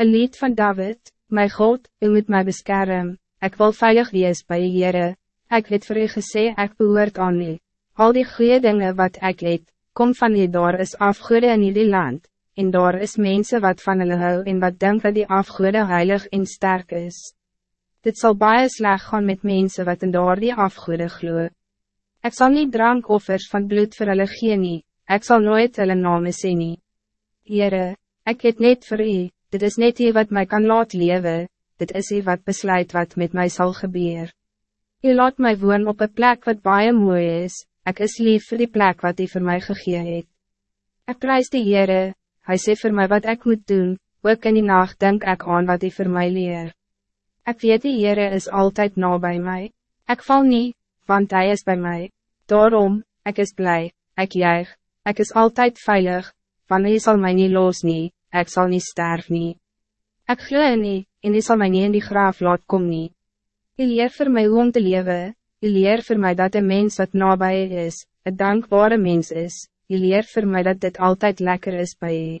Een lied van David, my God, u moet mij beschermen. Ik wil veilig wees bij je Heere. Ik het voor u gesê, ik behoort aan u. Al die goede dingen wat ik het, kom van u daar is afgoede in die land. En daar is mensen wat van hulle hou en wat denk dat die afgoede heilig en sterk is. Dit zal baie sleg gaan met mensen wat in daar die afgoede glo. Ik zal niet drankoffers van bloed vir hulle gee nie, ek sal nooit hulle name sê nie. Heere, ek het net vir u, dit is net u wat mij kan laat leven, dit is u wat besluit wat met mij zal gebeuren. U laat mij woon op een plek wat baie mooi is, ik is lief voor die plek wat u voor mij gegee het. Ek prijs die Heere, hy sê vir my wat ik moet doen, ook in die nacht denk ik aan wat hij voor mij leer. Ik weet die Heere is altijd na bij mij. Ik val niet, want hij is bij mij. Daarom, ik is blij, ik juich, ik is altijd veilig, want hij zal mij niet los nie, ik zal niet sterven nie. Ik glo nie, en hij zal mij niet in die graaf laat kom nie. U leer voor mij om te leven, u leer voor mij dat een mens wat nabij is, een dankbare mens is, u leer voor mij dat dit altijd lekker is bij je.